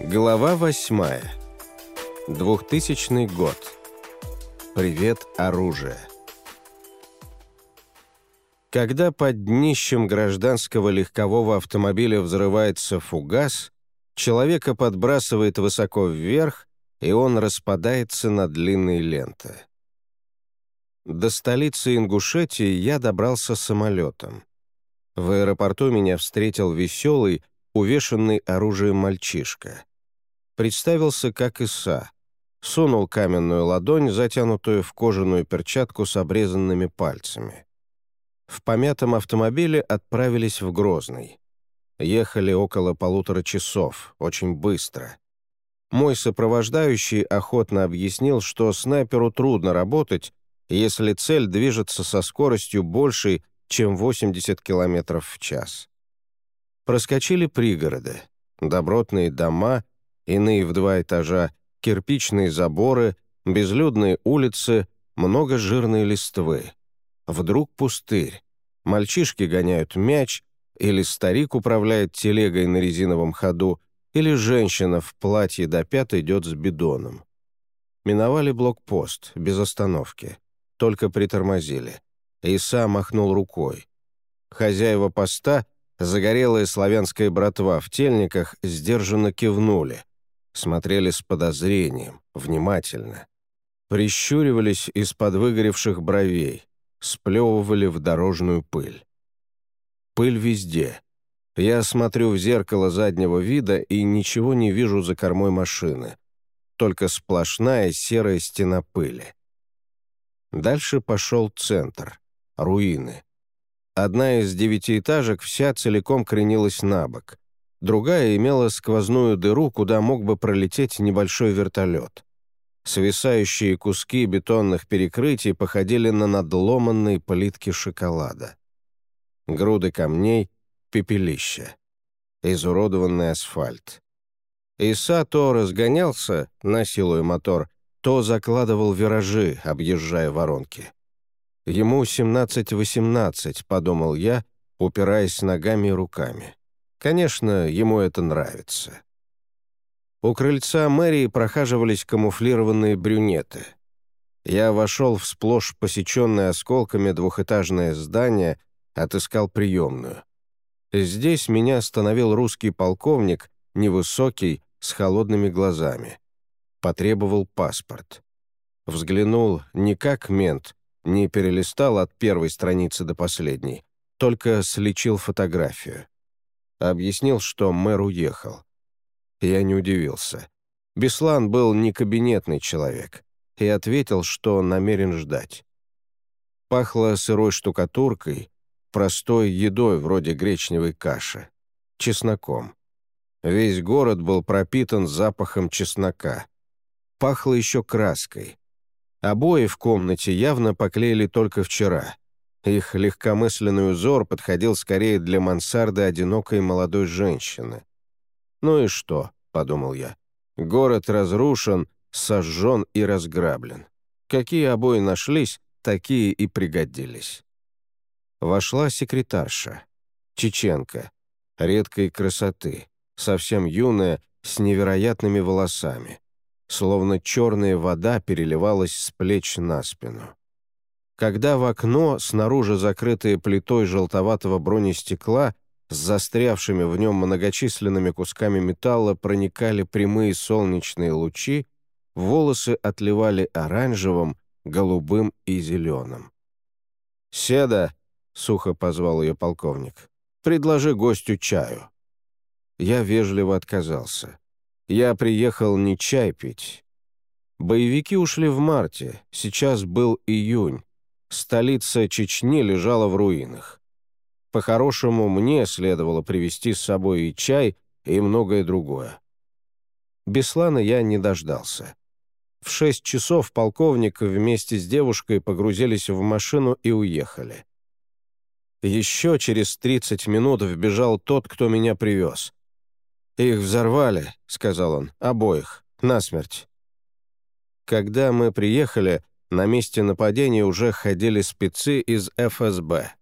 Глава восьмая. 2000 год. Привет, оружие. Когда под днищем гражданского легкового автомобиля взрывается фугас, человека подбрасывает высоко вверх, и он распадается на длинные ленты. До столицы Ингушетии я добрался самолетом. В аэропорту меня встретил веселый, увешанный оружием мальчишка. Представился как Иса. Сунул каменную ладонь, затянутую в кожаную перчатку с обрезанными пальцами. В помятом автомобиле отправились в Грозный. Ехали около полутора часов, очень быстро. Мой сопровождающий охотно объяснил, что снайперу трудно работать, если цель движется со скоростью большей, чем 80 км в час. Проскочили пригороды, добротные дома, иные в два этажа, кирпичные заборы, безлюдные улицы, много жирной листвы. Вдруг пустырь. Мальчишки гоняют мяч, или старик управляет телегой на резиновом ходу, или женщина в платье до пят идет с бидоном. Миновали блокпост, без остановки. Только притормозили. Иса махнул рукой. Хозяева поста, загорелая славянская братва в тельниках, сдержанно кивнули. Смотрели с подозрением, внимательно. Прищуривались из-под выгоревших бровей, сплевывали в дорожную пыль. Пыль везде. Я смотрю в зеркало заднего вида и ничего не вижу за кормой машины. Только сплошная серая стена пыли. Дальше пошел центр руины. Одна из девятиэтажек вся целиком кренилась на бок. Другая имела сквозную дыру, куда мог бы пролететь небольшой вертолет. Свисающие куски бетонных перекрытий походили на надломанные плитки шоколада. Груды камней, пепелища. Изуродованный асфальт. Иса то разгонялся, насилуя мотор, то закладывал виражи, объезжая воронки. Ему 17-18, подумал я, упираясь ногами и руками. Конечно, ему это нравится. У крыльца мэрии прохаживались камуфлированные брюнеты. Я вошел в сплошь посеченное осколками двухэтажное здание, отыскал приемную. Здесь меня остановил русский полковник, невысокий, с холодными глазами. Потребовал паспорт. Взглянул не как мент, не перелистал от первой страницы до последней, только слечил фотографию. Объяснил, что мэр уехал. Я не удивился. Беслан был не кабинетный человек и ответил, что намерен ждать. Пахло сырой штукатуркой, простой едой вроде гречневой каши, чесноком. Весь город был пропитан запахом чеснока. Пахло еще краской. Обои в комнате явно поклеили только вчера. Их легкомысленный узор подходил скорее для мансарды одинокой молодой женщины. «Ну и что?» — подумал я. «Город разрушен, сожжен и разграблен. Какие обои нашлись, такие и пригодились». Вошла секретарша. Чеченка. Редкой красоты. Совсем юная, с невероятными волосами словно черная вода переливалась с плеч на спину. Когда в окно, снаружи закрытое плитой желтоватого бронестекла, с застрявшими в нем многочисленными кусками металла проникали прямые солнечные лучи, волосы отливали оранжевым, голубым и зеленым. «Седа!» — сухо позвал ее полковник. «Предложи гостю чаю». Я вежливо отказался. Я приехал не чай пить. Боевики ушли в марте, сейчас был июнь. Столица Чечни лежала в руинах. По-хорошему, мне следовало привезти с собой и чай, и многое другое. Беслана я не дождался. В шесть часов полковник вместе с девушкой погрузились в машину и уехали. Еще через 30 минут вбежал тот, кто меня привез. «Их взорвали», — сказал он, — «обоих, насмерть». Когда мы приехали, на месте нападения уже ходили спецы из ФСБ.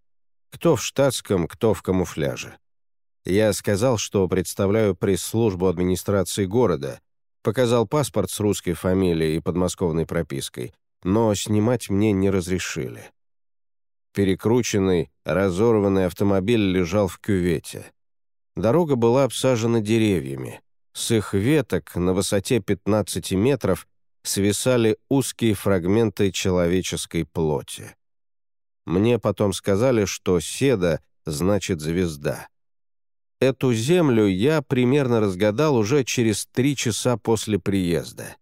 Кто в штатском, кто в камуфляже. Я сказал, что представляю пресс-службу администрации города, показал паспорт с русской фамилией и подмосковной пропиской, но снимать мне не разрешили. Перекрученный, разорванный автомобиль лежал в кювете. Дорога была обсажена деревьями. С их веток на высоте 15 метров свисали узкие фрагменты человеческой плоти. Мне потом сказали, что седа значит звезда. Эту землю я примерно разгадал уже через три часа после приезда.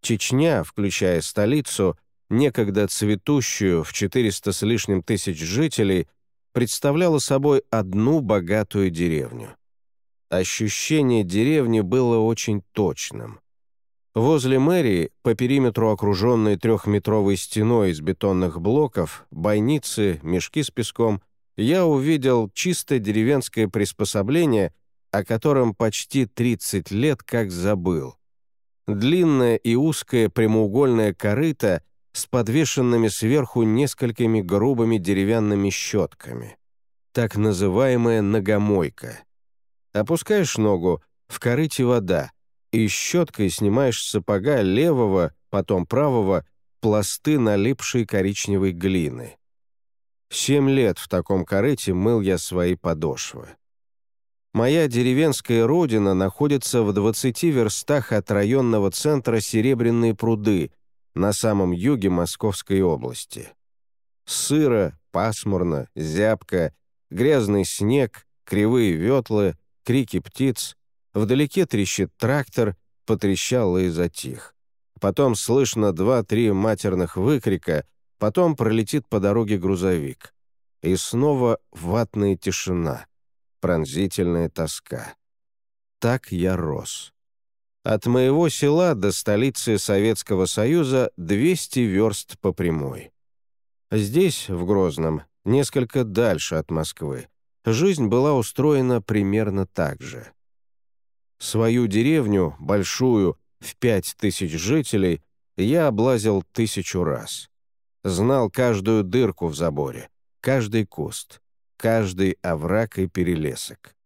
Чечня, включая столицу, некогда цветущую в 400 с лишним тысяч жителей, представляла собой одну богатую деревню. Ощущение деревни было очень точным. Возле мэрии, по периметру окруженной трехметровой стеной из бетонных блоков, бойницы, мешки с песком, я увидел чисто деревенское приспособление, о котором почти 30 лет как забыл. Длинная и узкая прямоугольная корыта с подвешенными сверху несколькими грубыми деревянными щетками. Так называемая ногомойка. Опускаешь ногу, в корыте вода — и щеткой снимаешь с сапога левого, потом правого, пласты налипшей коричневой глины. Семь лет в таком корыте мыл я свои подошвы. Моя деревенская родина находится в 20 верстах от районного центра Серебряные пруды на самом юге Московской области. Сыро, пасмурно, зябко, грязный снег, кривые ветлы, крики птиц, Вдалеке трещит трактор, потрещал и затих. Потом слышно два-три матерных выкрика, потом пролетит по дороге грузовик. И снова ватная тишина, пронзительная тоска. Так я рос. От моего села до столицы Советского Союза 200 верст по прямой. Здесь, в Грозном, несколько дальше от Москвы, жизнь была устроена примерно так же. Свою деревню, большую, в пять тысяч жителей, я облазил тысячу раз. Знал каждую дырку в заборе, каждый куст, каждый овраг и перелесок.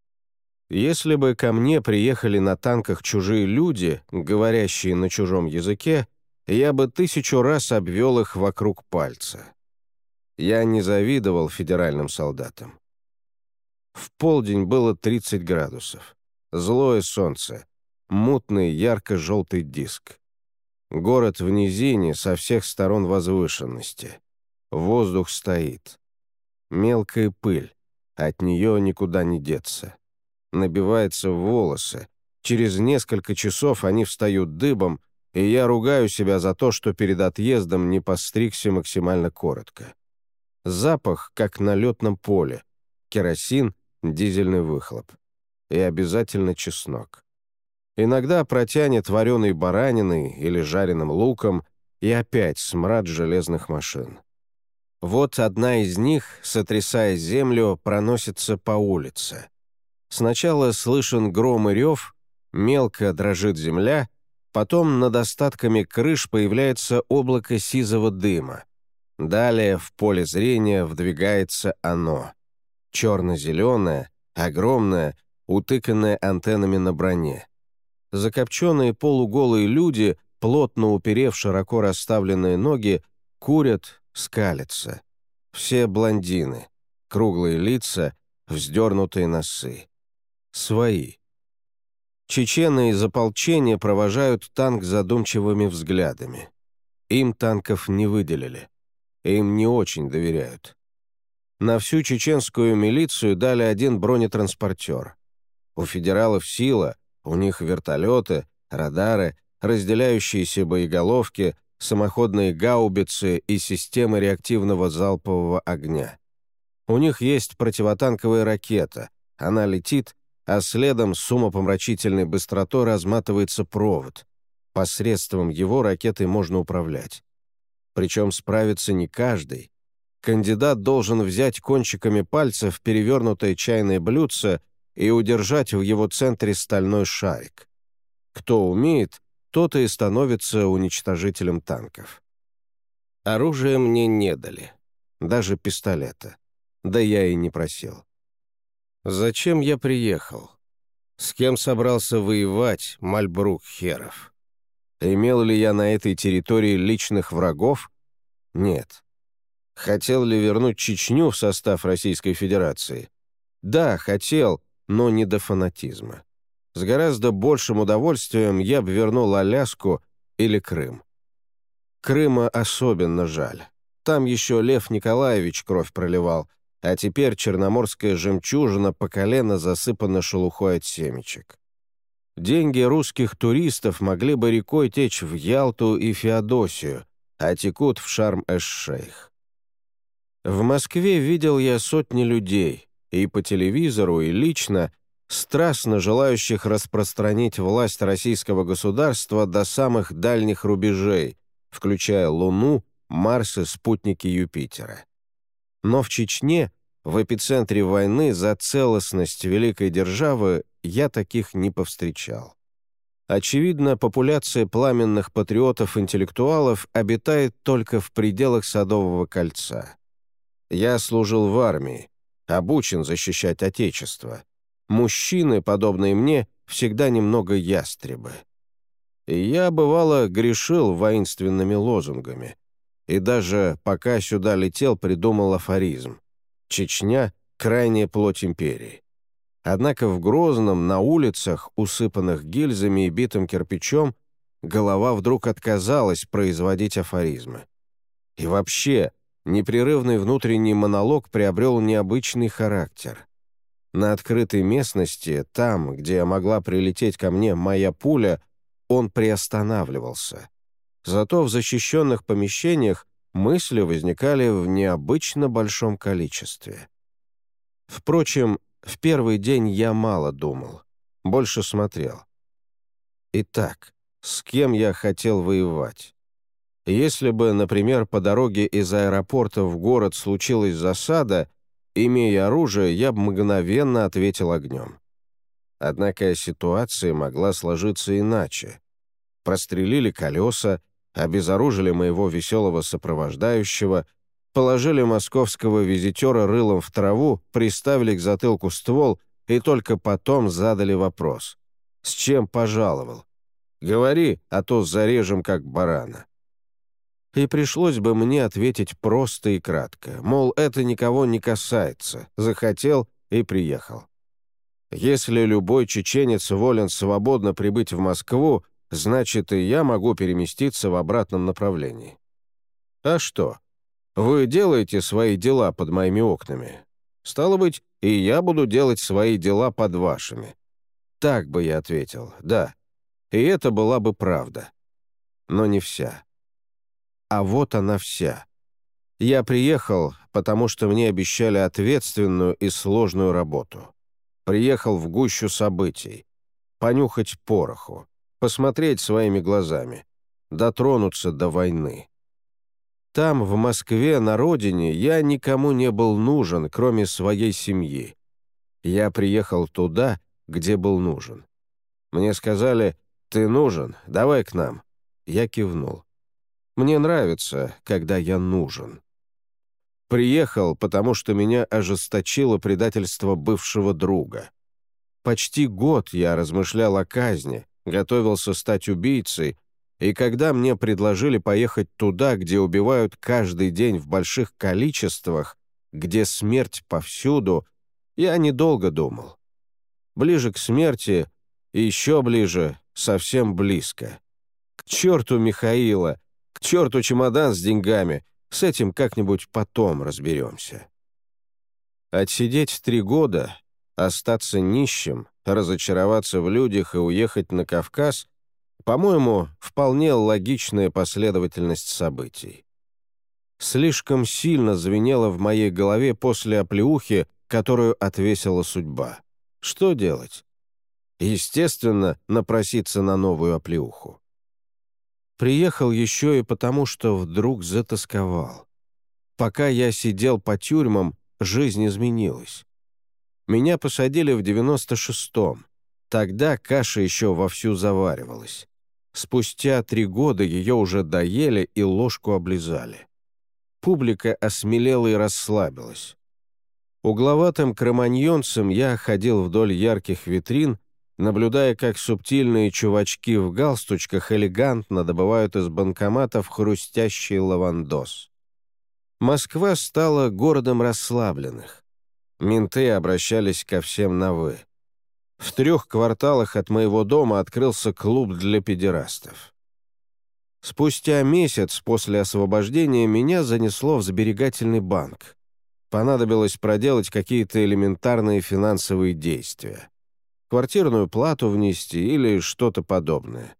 Если бы ко мне приехали на танках чужие люди, говорящие на чужом языке, я бы тысячу раз обвел их вокруг пальца. Я не завидовал федеральным солдатам. В полдень было 30 градусов. Злое солнце. Мутный ярко-желтый диск. Город в низине со всех сторон возвышенности. Воздух стоит. Мелкая пыль. От нее никуда не деться. Набивается в волосы. Через несколько часов они встают дыбом, и я ругаю себя за то, что перед отъездом не постригся максимально коротко. Запах, как на летном поле. Керосин, дизельный выхлоп и обязательно чеснок. Иногда протянет вареной бараниной или жареным луком, и опять смрад железных машин. Вот одна из них, сотрясая землю, проносится по улице. Сначала слышен гром и рев, мелко дрожит земля, потом над остатками крыш появляется облако сизого дыма. Далее в поле зрения вдвигается оно. Черно-зеленое, огромное, утыканная антеннами на броне. Закопченные полуголые люди, плотно уперев широко расставленные ноги, курят, скалятся. Все блондины, круглые лица, вздернутые носы. Свои. Чечены из ополчения провожают танк задумчивыми взглядами. Им танков не выделили. Им не очень доверяют. На всю чеченскую милицию дали один бронетранспортер. У федералов сила, у них вертолеты, радары, разделяющиеся боеголовки, самоходные гаубицы и системы реактивного залпового огня. У них есть противотанковая ракета, она летит, а следом с умопомрачительной быстротой разматывается провод. Посредством его ракетой можно управлять. Причем справится не каждый. Кандидат должен взять кончиками пальцев перевернутое чайное блюдце и удержать в его центре стальной шарик. Кто умеет, тот и становится уничтожителем танков. Оружие мне не дали, даже пистолета. Да я и не просил. Зачем я приехал? С кем собрался воевать Мальбрук Херов? Имел ли я на этой территории личных врагов? Нет. Хотел ли вернуть Чечню в состав Российской Федерации? Да, хотел, но не до фанатизма. С гораздо большим удовольствием я бы вернул Аляску или Крым. Крыма особенно жаль. Там еще Лев Николаевич кровь проливал, а теперь черноморская жемчужина по колено засыпана шелухой от семечек. Деньги русских туристов могли бы рекой течь в Ялту и Феодосию, а текут в Шарм-эш-Шейх. В Москве видел я сотни людей, и по телевизору, и лично, страстно желающих распространить власть российского государства до самых дальних рубежей, включая Луну, Марс и спутники Юпитера. Но в Чечне, в эпицентре войны за целостность великой державы, я таких не повстречал. Очевидно, популяция пламенных патриотов-интеллектуалов обитает только в пределах Садового кольца. Я служил в армии, обучен защищать Отечество. Мужчины, подобные мне, всегда немного ястребы. И я, бывало, грешил воинственными лозунгами. И даже пока сюда летел, придумал афоризм. «Чечня — крайняя плоть империи». Однако в Грозном, на улицах, усыпанных гильзами и битым кирпичом, голова вдруг отказалась производить афоризмы. И вообще, непрерывный внутренний монолог приобрел необычный характер. На открытой местности, там, где могла прилететь ко мне моя пуля, он приостанавливался. Зато в защищенных помещениях мысли возникали в необычно большом количестве. Впрочем, в первый день я мало думал, больше смотрел. Итак, с кем я хотел воевать? Если бы, например, по дороге из аэропорта в город случилась засада, имея оружие, я бы мгновенно ответил огнем. Однако ситуация могла сложиться иначе. Прострелили колеса, обезоружили моего веселого сопровождающего, положили московского визитера рылом в траву, приставили к затылку ствол и только потом задали вопрос. «С чем пожаловал?» «Говори, а то зарежем как барана». И пришлось бы мне ответить просто и кратко, мол, это никого не касается, захотел и приехал. Если любой чеченец волен свободно прибыть в Москву, значит, и я могу переместиться в обратном направлении. А что? Вы делаете свои дела под моими окнами. Стало быть, и я буду делать свои дела под вашими. Так бы я ответил, да. И это была бы правда. Но не вся. А вот она вся. Я приехал, потому что мне обещали ответственную и сложную работу. Приехал в гущу событий. Понюхать пороху. Посмотреть своими глазами. Дотронуться до войны. Там, в Москве, на родине, я никому не был нужен, кроме своей семьи. Я приехал туда, где был нужен. Мне сказали, «Ты нужен, давай к нам». Я кивнул. Мне нравится, когда я нужен. Приехал, потому что меня ожесточило предательство бывшего друга. Почти год я размышлял о казни, готовился стать убийцей, и когда мне предложили поехать туда, где убивают каждый день в больших количествах, где смерть повсюду, я недолго думал. Ближе к смерти, еще ближе, совсем близко. К черту Михаила, к черту чемодан с деньгами, с этим как-нибудь потом разберемся. Отсидеть три года, остаться нищим, разочароваться в людях и уехать на Кавказ, по-моему, вполне логичная последовательность событий. Слишком сильно звенело в моей голове после оплеухи, которую отвесила судьба. Что делать? Естественно, напроситься на новую оплеуху. Приехал еще и потому, что вдруг затасковал. Пока я сидел по тюрьмам, жизнь изменилась. Меня посадили в 96-м. Тогда каша еще вовсю заваривалась. Спустя три года ее уже доели и ложку облизали. Публика осмелела и расслабилась. Угловатым кроманьонцем я ходил вдоль ярких витрин, наблюдая, как субтильные чувачки в галстучках элегантно добывают из банкоматов хрустящий лавандос. Москва стала городом расслабленных. Менты обращались ко всем на «вы». В трех кварталах от моего дома открылся клуб для педерастов. Спустя месяц после освобождения меня занесло в сберегательный банк. Понадобилось проделать какие-то элементарные финансовые действия. Квартирную плату внести или что-то подобное.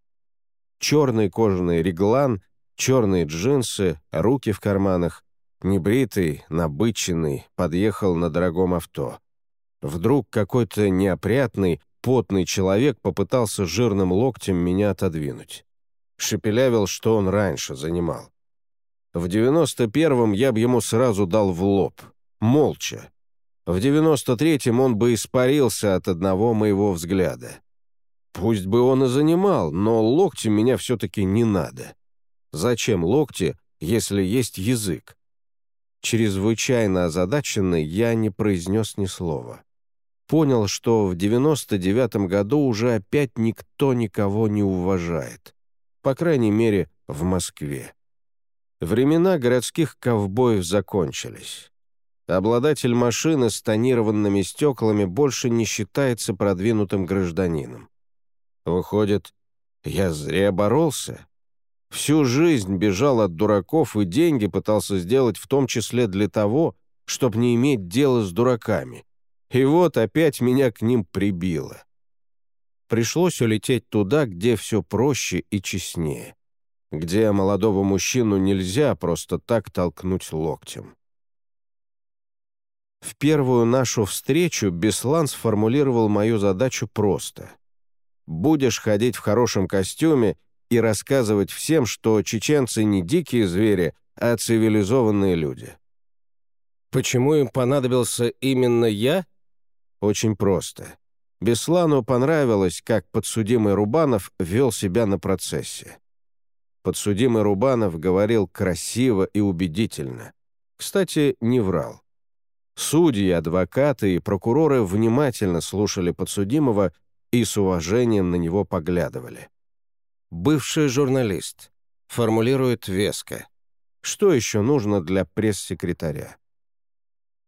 Черный кожаный реглан, черные джинсы, руки в карманах, небритый, набыченный, подъехал на дорогом авто. Вдруг какой-то неопрятный, потный человек попытался жирным локтем меня отодвинуть. Шепелявил, что он раньше занимал. В девяносто первом я бы ему сразу дал в лоб. Молча. В девяносто третьем он бы испарился от одного моего взгляда. Пусть бы он и занимал, но локти меня все-таки не надо. Зачем локти, если есть язык? Чрезвычайно озадаченный, я не произнес ни слова. Понял, что в 99-м году уже опять никто никого не уважает. По крайней мере, в Москве. Времена городских ковбоев закончились. Обладатель машины с тонированными стеклами больше не считается продвинутым гражданином. Выходит, я зря боролся? Всю жизнь бежал от дураков и деньги пытался сделать в том числе для того, чтобы не иметь дела с дураками. И вот опять меня к ним прибило. Пришлось улететь туда, где все проще и честнее, где молодого мужчину нельзя просто так толкнуть локтем. В первую нашу встречу Беслан сформулировал мою задачу просто. «Будешь ходить в хорошем костюме и рассказывать всем, что чеченцы не дикие звери, а цивилизованные люди». Почему им понадобился именно я? Очень просто. Беслану понравилось, как подсудимый Рубанов вел себя на процессе. Подсудимый Рубанов говорил красиво и убедительно. Кстати, не врал. Судьи, адвокаты и прокуроры внимательно слушали подсудимого и с уважением на него поглядывали. Бывший журналист. Формулирует веско. Что еще нужно для пресс-секретаря?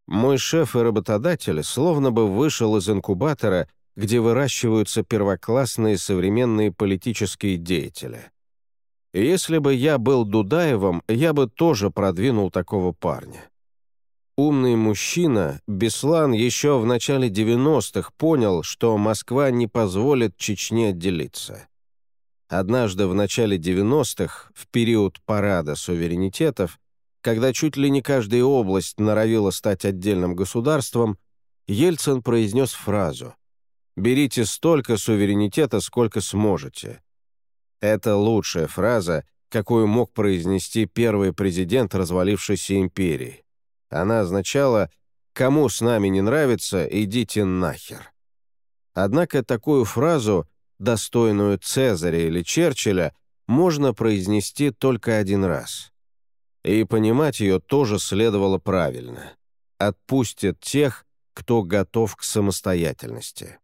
Мой шеф и работодатель словно бы вышел из инкубатора, где выращиваются первоклассные современные политические деятели. Если бы я был Дудаевым, я бы тоже продвинул такого парня. Умный мужчина, Беслан еще в начале 90-х понял, что Москва не позволит Чечне отделиться. Однажды в начале 90-х, в период парада суверенитетов, когда чуть ли не каждая область норовила стать отдельным государством, Ельцин произнес фразу «Берите столько суверенитета, сколько сможете». Это лучшая фраза, какую мог произнести первый президент развалившейся империи. Она означала «Кому с нами не нравится, идите нахер». Однако такую фразу, достойную Цезаря или Черчилля, можно произнести только один раз. И понимать ее тоже следовало правильно. Отпустят тех, кто готов к самостоятельности.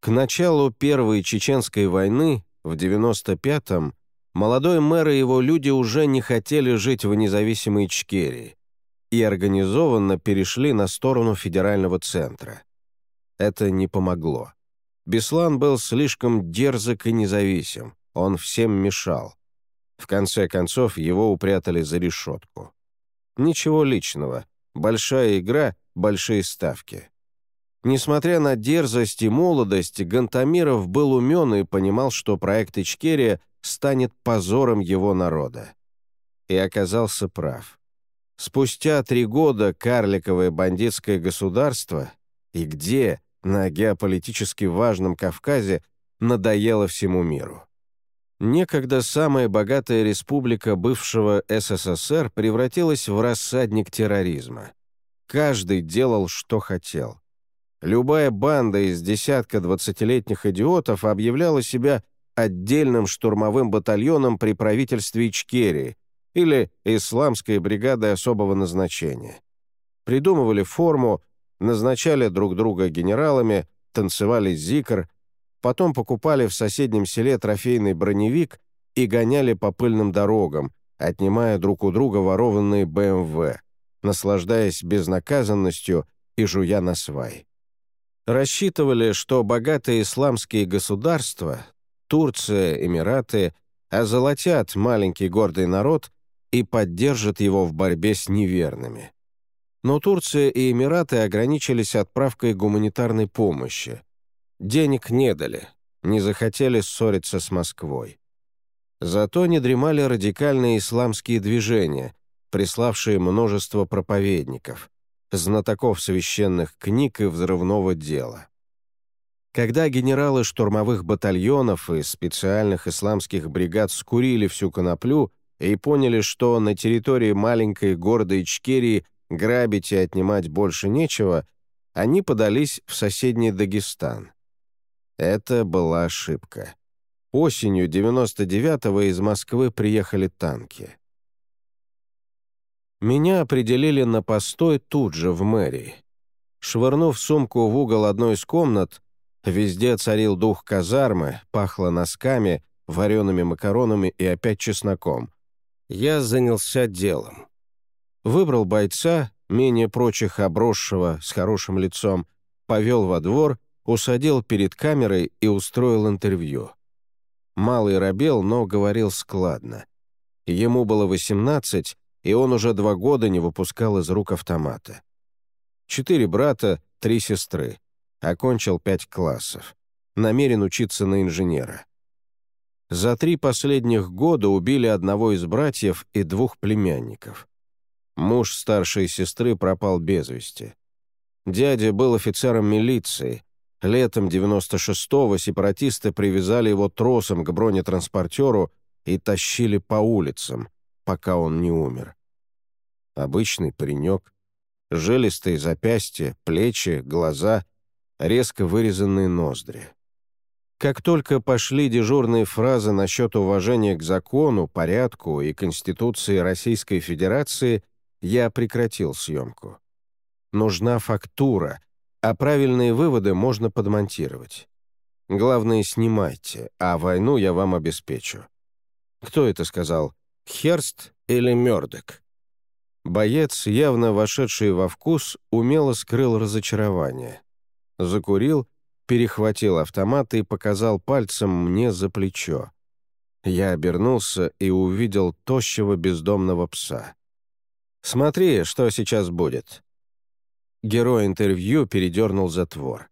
К началу Первой Чеченской войны, в 95-м, молодой мэр и его люди уже не хотели жить в независимой Ичкерии и организованно перешли на сторону федерального центра. Это не помогло. Беслан был слишком дерзок и независим, он всем мешал. В конце концов, его упрятали за решетку. Ничего личного. Большая игра, большие ставки. Несмотря на дерзость и молодость, Гантамиров был умен и понимал, что проект Ичкерия станет позором его народа. И оказался прав. Спустя три года карликовое бандитское государство и где, на геополитически важном Кавказе, надоело всему миру. Некогда самая богатая республика бывшего СССР превратилась в рассадник терроризма. Каждый делал, что хотел. Любая банда из десятка двадцатилетних идиотов объявляла себя отдельным штурмовым батальоном при правительстве Ичкерии или исламской бригадой особого назначения. придумывали форму, назначали друг друга генералами, танцевали зикр, потом покупали в соседнем селе трофейный броневик и гоняли по пыльным дорогам, отнимая друг у друга ворованные БМВ, наслаждаясь безнаказанностью и жуя на свай. Рассчитывали, что богатые исламские государства, Турция, Эмираты, озолотят маленький гордый народ и поддержат его в борьбе с неверными. Но Турция и Эмираты ограничились отправкой гуманитарной помощи. Денег не дали, не захотели ссориться с Москвой. Зато не дремали радикальные исламские движения, приславшие множество проповедников, знатоков священных книг и взрывного дела. Когда генералы штурмовых батальонов и специальных исламских бригад скурили всю коноплю и поняли, что на территории маленькой гордой Ичкерии грабить и отнимать больше нечего, они подались в соседний Дагестан. Это была ошибка. Осенью 99-го из Москвы приехали танки. Меня определили на постой тут же, в мэрии. Швырнув сумку в угол одной из комнат, везде царил дух казармы, пахло носками, вареными макаронами и опять чесноком. Я занялся делом. Выбрал бойца, менее прочих обросшего, с хорошим лицом, повел во двор, усадил перед камерой и устроил интервью. Малый робел, но говорил складно. Ему было 18, и он уже два года не выпускал из рук автомата. Четыре брата, три сестры. Окончил пять классов. Намерен учиться на инженера. За три последних года убили одного из братьев и двух племянников. Муж старшей сестры пропал без вести. Дядя был офицером милиции, Летом 96-го сепаратисты привязали его тросом к бронетранспортеру и тащили по улицам, пока он не умер. Обычный паренек. Жилистые запястья, плечи, глаза, резко вырезанные ноздри. Как только пошли дежурные фразы насчет уважения к закону, порядку и Конституции Российской Федерации, я прекратил съемку. Нужна фактура — а правильные выводы можно подмонтировать. Главное, снимайте, а войну я вам обеспечу. Кто это сказал? Херст или Мёрдок? Боец, явно вошедший во вкус, умело скрыл разочарование. Закурил, перехватил автомат и показал пальцем мне за плечо. Я обернулся и увидел тощего бездомного пса. «Смотри, что сейчас будет. Герой интервью передернул затвор.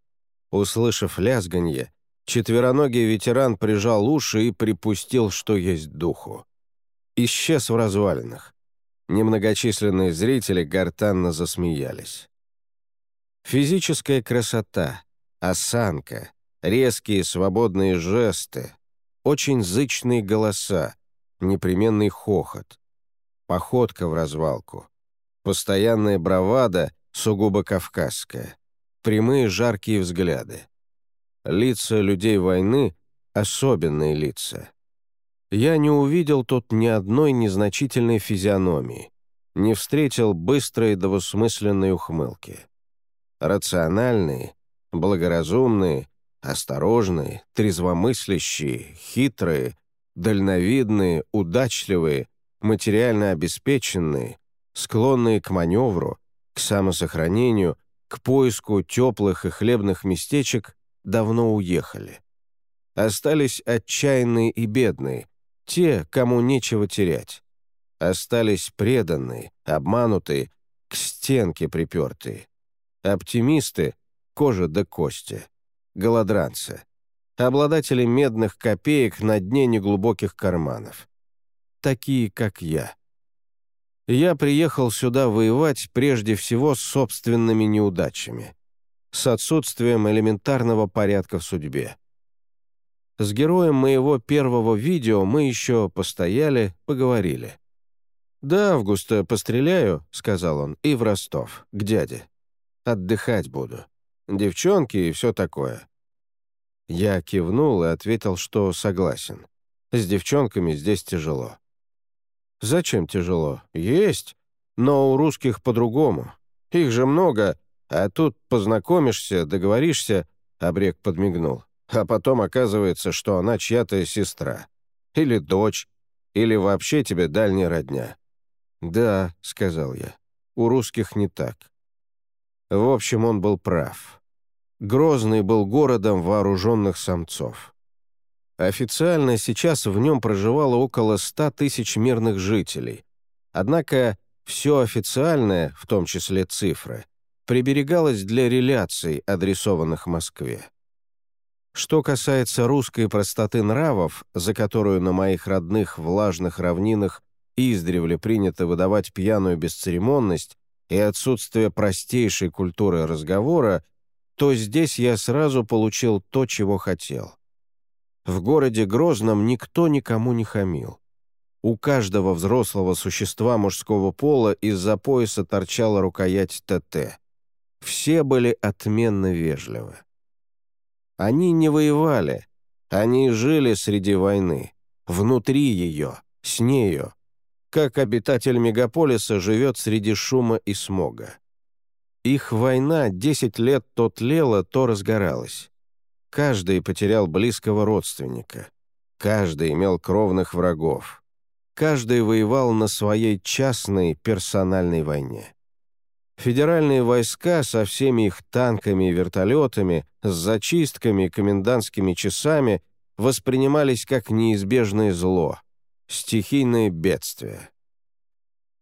Услышав лязганье, четвероногий ветеран прижал уши и припустил, что есть духу. Исчез в развалинах. Немногочисленные зрители гортанно засмеялись. Физическая красота, осанка, резкие свободные жесты, очень зычные голоса, непременный хохот, походка в развалку, постоянная бравада сугубо кавказская, прямые жаркие взгляды. Лица людей войны — особенные лица. Я не увидел тут ни одной незначительной физиономии, не встретил быстрой двусмысленной ухмылки. Рациональные, благоразумные, осторожные, трезвомыслящие, хитрые, дальновидные, удачливые, материально обеспеченные, склонные к маневру, к самосохранению, к поиску теплых и хлебных местечек давно уехали. Остались отчаянные и бедные, те, кому нечего терять. Остались преданные, обманутые, к стенке припертые. Оптимисты — кожа до кости. Голодранцы. Обладатели медных копеек на дне неглубоких карманов. Такие, как я. Я приехал сюда воевать прежде всего с собственными неудачами, с отсутствием элементарного порядка в судьбе. С героем моего первого видео мы еще постояли, поговорили. «До августа постреляю», — сказал он, — «и в Ростов, к дяде. Отдыхать буду. Девчонки и все такое». Я кивнул и ответил, что согласен. С девчонками здесь тяжело. Зачем тяжело? Есть, но у русских по-другому. Их же много, а тут познакомишься, договоришься, Обрек подмигнул. А потом оказывается, что она чья-то сестра. Или дочь, или вообще тебе дальняя родня. «Да», — сказал я, — «у русских не так». В общем, он был прав. Грозный был городом вооруженных самцов. Официально сейчас в нем проживало около ста тысяч мирных жителей. Однако все официальное, в том числе цифры, приберегалось для реляций, адресованных Москве. Что касается русской простоты нравов, за которую на моих родных влажных равнинах издревле принято выдавать пьяную бесцеремонность и отсутствие простейшей культуры разговора, то здесь я сразу получил то, чего хотел. В городе Грозном никто никому не хамил. У каждого взрослого существа мужского пола из-за пояса торчала рукоять ТТ. Все были отменно вежливы. Они не воевали, они жили среди войны, внутри ее, с нею, как обитатель мегаполиса живет среди шума и смога. Их война десять лет то тлела, то разгоралась. Каждый потерял близкого родственника. Каждый имел кровных врагов. Каждый воевал на своей частной персональной войне. Федеральные войска со всеми их танками и вертолетами, с зачистками и комендантскими часами воспринимались как неизбежное зло, стихийное бедствие.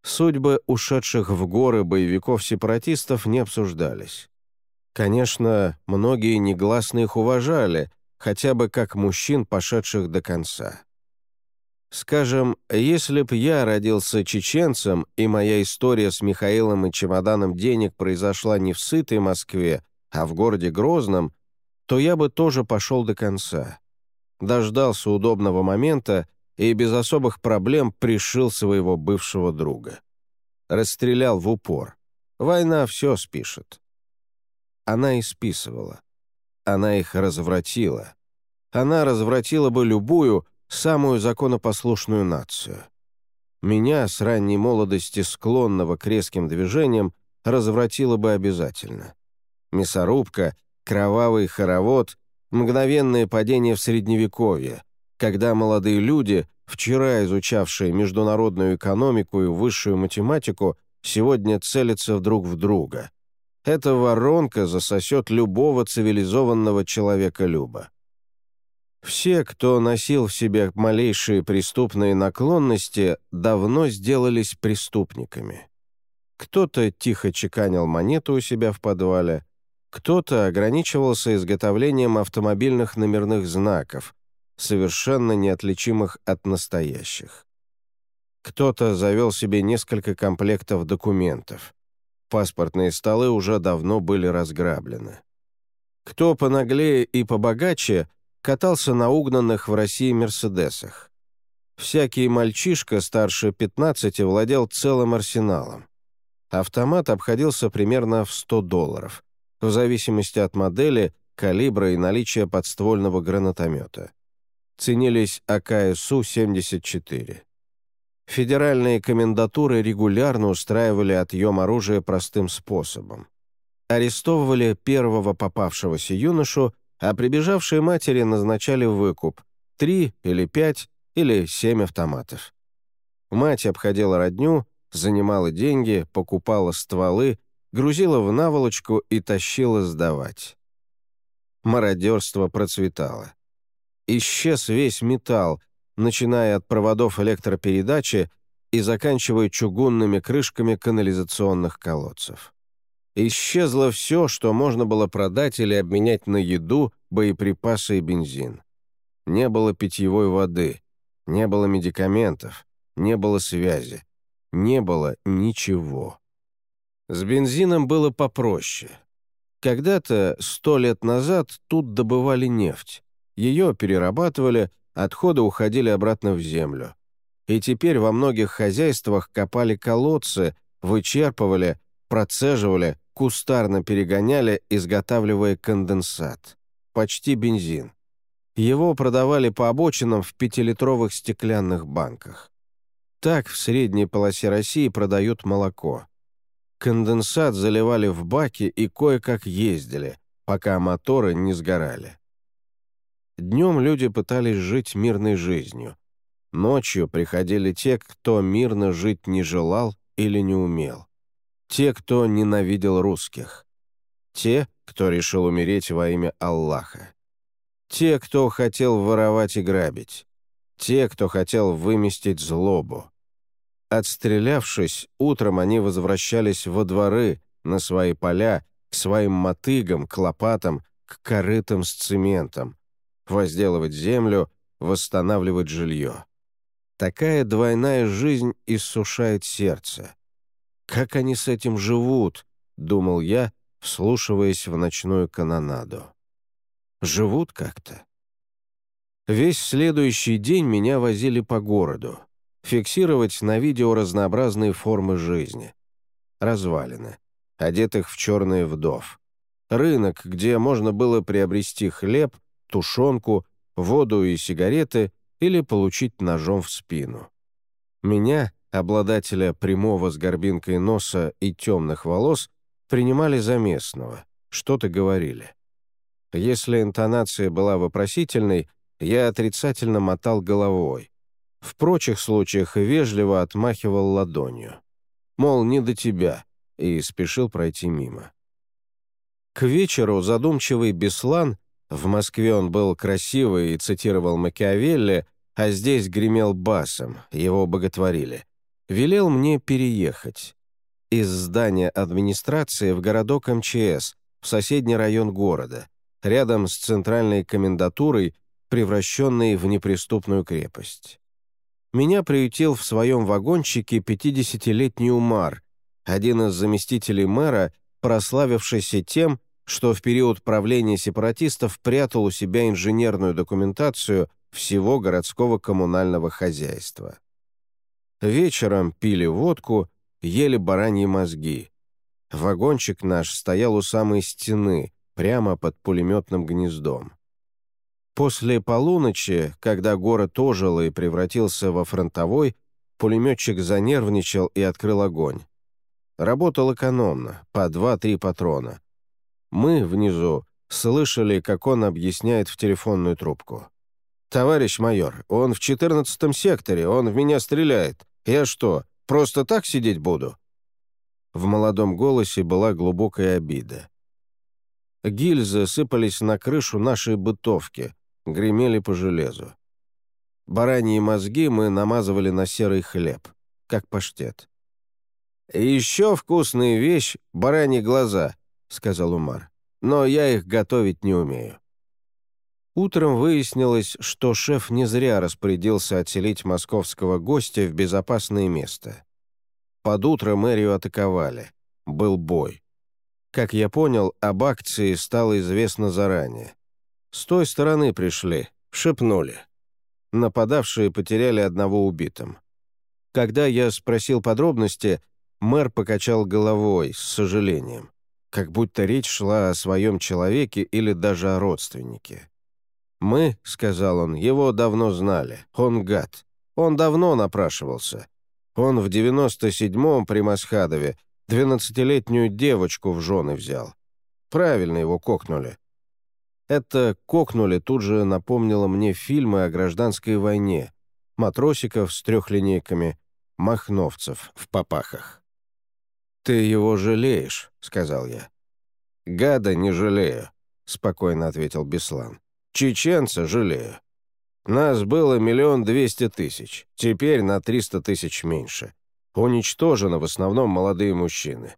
Судьбы ушедших в горы боевиков-сепаратистов не обсуждались. Конечно, многие негласно их уважали, хотя бы как мужчин, пошедших до конца. Скажем, если б я родился чеченцем, и моя история с Михаилом и чемоданом денег произошла не в сытой Москве, а в городе Грозном, то я бы тоже пошел до конца. Дождался удобного момента и без особых проблем пришил своего бывшего друга. Расстрелял в упор. Война все спишет. Она исписывала. Она их развратила. Она развратила бы любую, самую законопослушную нацию. Меня с ранней молодости, склонного к резким движениям, развратило бы обязательно. Мясорубка, кровавый хоровод, мгновенное падение в Средневековье, когда молодые люди, вчера изучавшие международную экономику и высшую математику, сегодня целятся друг в друга. Эта воронка засосет любого цивилизованного человека-люба. Все, кто носил в себе малейшие преступные наклонности, давно сделались преступниками. Кто-то тихо чеканил монету у себя в подвале, кто-то ограничивался изготовлением автомобильных номерных знаков, совершенно неотличимых от настоящих. Кто-то завел себе несколько комплектов документов. Паспортные столы уже давно были разграблены. Кто понаглее и побогаче – катался на угнанных в России «Мерседесах». Всякий мальчишка старше 15 владел целым арсеналом. Автомат обходился примерно в 100 долларов, в зависимости от модели, калибра и наличия подствольного гранатомета. Ценились АКСУ-74. Федеральные комендатуры регулярно устраивали отъем оружия простым способом. Арестовывали первого попавшегося юношу а прибежавшие матери назначали выкуп — три или пять или семь автоматов. Мать обходила родню, занимала деньги, покупала стволы, грузила в наволочку и тащила сдавать. Мародерство процветало. Исчез весь металл, начиная от проводов электропередачи и заканчивая чугунными крышками канализационных колодцев. Исчезло все, что можно было продать или обменять на еду, боеприпасы и бензин. Не было питьевой воды, не было медикаментов, не было связи, не было ничего. С бензином было попроще. Когда-то, сто лет назад, тут добывали нефть. Ее перерабатывали, отходы уходили обратно в землю. И теперь во многих хозяйствах копали колодцы, вычерпывали, процеживали, кустарно перегоняли, изготавливая конденсат. Почти бензин. Его продавали по обочинам в пятилитровых стеклянных банках. Так в средней полосе России продают молоко. Конденсат заливали в баки и кое-как ездили, пока моторы не сгорали. Днем люди пытались жить мирной жизнью. Ночью приходили те, кто мирно жить не желал или не умел. Те, кто ненавидел русских. Те, кто решил умереть во имя Аллаха. Те, кто хотел воровать и грабить. Те, кто хотел выместить злобу. Отстрелявшись, утром они возвращались во дворы, на свои поля, к своим мотыгам, к лопатам, к корытам с цементом, возделывать землю, восстанавливать жилье. Такая двойная жизнь иссушает сердце. «Как они с этим живут?» — думал я, вслушиваясь в ночную канонаду. «Живут как-то?» Весь следующий день меня возили по городу, фиксировать на видео разнообразные формы жизни. Развалины, одетых в черные вдов. Рынок, где можно было приобрести хлеб, тушенку, воду и сигареты или получить ножом в спину. Меня, обладателя прямого с горбинкой носа и темных волос, принимали за местного, что-то говорили. Если интонация была вопросительной, я отрицательно мотал головой. В прочих случаях вежливо отмахивал ладонью. Мол, не до тебя, и спешил пройти мимо. К вечеру задумчивый Беслан в Москве он был красивый и цитировал Макиавелли, а здесь гремел басом, его боготворили. Велел мне переехать. Из здания администрации в городок МЧС, в соседний район города, рядом с центральной комендатурой, превращенной в неприступную крепость. Меня приютил в своем вагончике 50-летний Умар, один из заместителей мэра, прославившийся тем, что в период правления сепаратистов прятал у себя инженерную документацию всего городского коммунального хозяйства. Вечером пили водку, ели бараньи мозги. Вагончик наш стоял у самой стены, прямо под пулеметным гнездом. После полуночи, когда город ожил и превратился во фронтовой, пулеметчик занервничал и открыл огонь. Работал экономно, по два-три патрона. Мы, внизу, слышали, как он объясняет в телефонную трубку. «Товарищ майор, он в четырнадцатом секторе, он в меня стреляет. Я что, просто так сидеть буду?» В молодом голосе была глубокая обида. Гильзы сыпались на крышу нашей бытовки, гремели по железу. Бараньи мозги мы намазывали на серый хлеб, как паштет. «И еще вкусная вещь — бараньи глаза», — сказал Умар. «Но я их готовить не умею». Утром выяснилось, что шеф не зря распорядился отселить московского гостя в безопасное место. Под утро мэрию атаковали. Был бой. Как я понял, об акции стало известно заранее. С той стороны пришли, шепнули. Нападавшие потеряли одного убитым. Когда я спросил подробности, мэр покачал головой с сожалением как будто речь шла о своем человеке или даже о родственнике. «Мы», — сказал он, — «его давно знали. Он гад. Он давно напрашивался. Он в девяносто седьмом при Масхадове двенадцатилетнюю девочку в жены взял. Правильно его кокнули». Это «кокнули» тут же напомнило мне фильмы о гражданской войне, матросиков с трехлинейками, махновцев в попахах. «Ты его жалеешь», — сказал я. «Гада не жалею», — спокойно ответил Беслан. «Чеченца жалею. Нас было миллион двести тысяч, теперь на триста тысяч меньше. Уничтожены в основном молодые мужчины.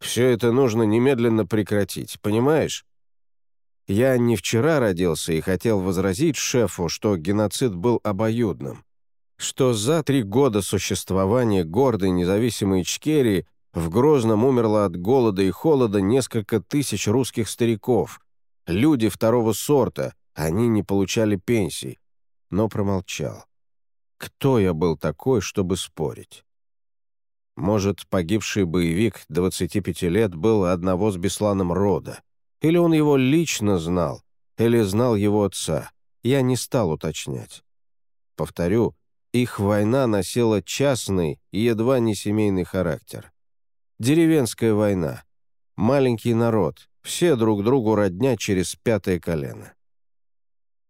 Все это нужно немедленно прекратить, понимаешь?» Я не вчера родился и хотел возразить шефу, что геноцид был обоюдным, что за три года существования гордой независимой Ичкерии в Грозном умерло от голода и холода несколько тысяч русских стариков. Люди второго сорта, они не получали пенсий. Но промолчал. Кто я был такой, чтобы спорить? Может, погибший боевик 25 лет был одного с Бесланом рода. Или он его лично знал, или знал его отца. Я не стал уточнять. Повторю, их война носила частный и едва не семейный характер. Деревенская война. Маленький народ, все друг другу родня через пятое колено.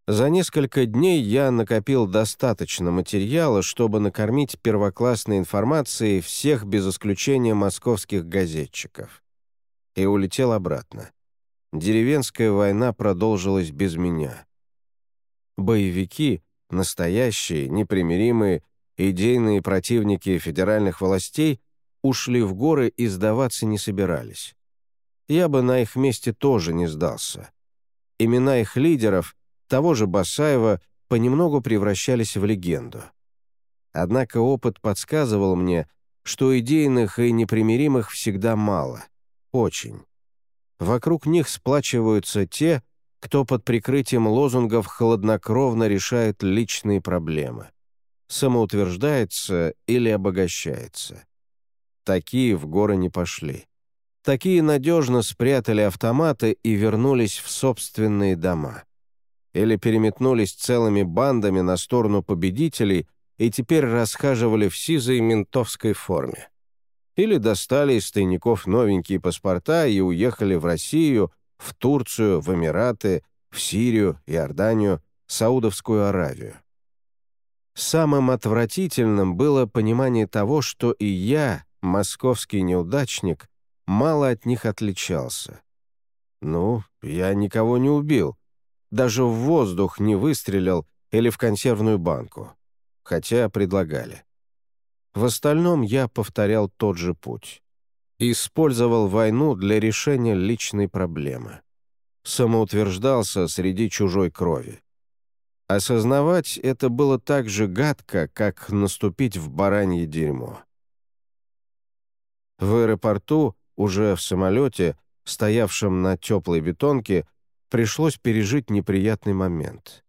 За несколько дней я накопил достаточно материала, чтобы накормить первоклассной информацией всех без исключения московских газетчиков. И улетел обратно. Деревенская война продолжилась без меня. Боевики, настоящие, непримиримые, идейные противники федеральных властей ушли в горы и сдаваться не собирались. Я бы на их месте тоже не сдался. Имена их лидеров — того же Басаева понемногу превращались в легенду. Однако опыт подсказывал мне, что идейных и непримиримых всегда мало. Очень. Вокруг них сплачиваются те, кто под прикрытием лозунгов хладнокровно решает личные проблемы. Самоутверждается или обогащается. Такие в горы не пошли. Такие надежно спрятали автоматы и вернулись в собственные дома или переметнулись целыми бандами на сторону победителей и теперь расхаживали в сизой ментовской форме. Или достали из тайников новенькие паспорта и уехали в Россию, в Турцию, в Эмираты, в Сирию, Иорданию, Саудовскую Аравию. Самым отвратительным было понимание того, что и я, московский неудачник, мало от них отличался. Ну, я никого не убил, даже в воздух не выстрелил или в консервную банку, хотя предлагали. В остальном я повторял тот же путь. Использовал войну для решения личной проблемы. Самоутверждался среди чужой крови. Осознавать это было так же гадко, как наступить в баранье дерьмо. В аэропорту, уже в самолете, стоявшем на теплой бетонке, пришлось пережить неприятный момент.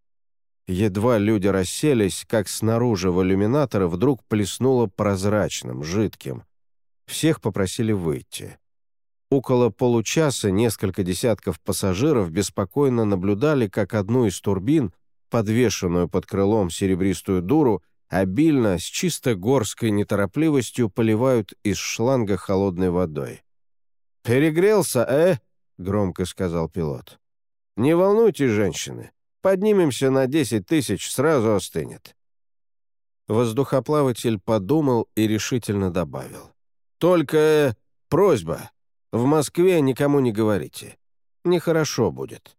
Едва люди расселись, как снаружи в иллюминаторы вдруг плеснуло прозрачным, жидким. Всех попросили выйти. Около получаса несколько десятков пассажиров беспокойно наблюдали, как одну из турбин, подвешенную под крылом серебристую дуру, обильно, с чисто горской неторопливостью поливают из шланга холодной водой. «Перегрелся, э?» — громко сказал пилот. «Не волнуйтесь, женщины. Поднимемся на 10 тысяч, сразу остынет». Воздухоплаватель подумал и решительно добавил. «Только э, просьба. В Москве никому не говорите. Нехорошо будет».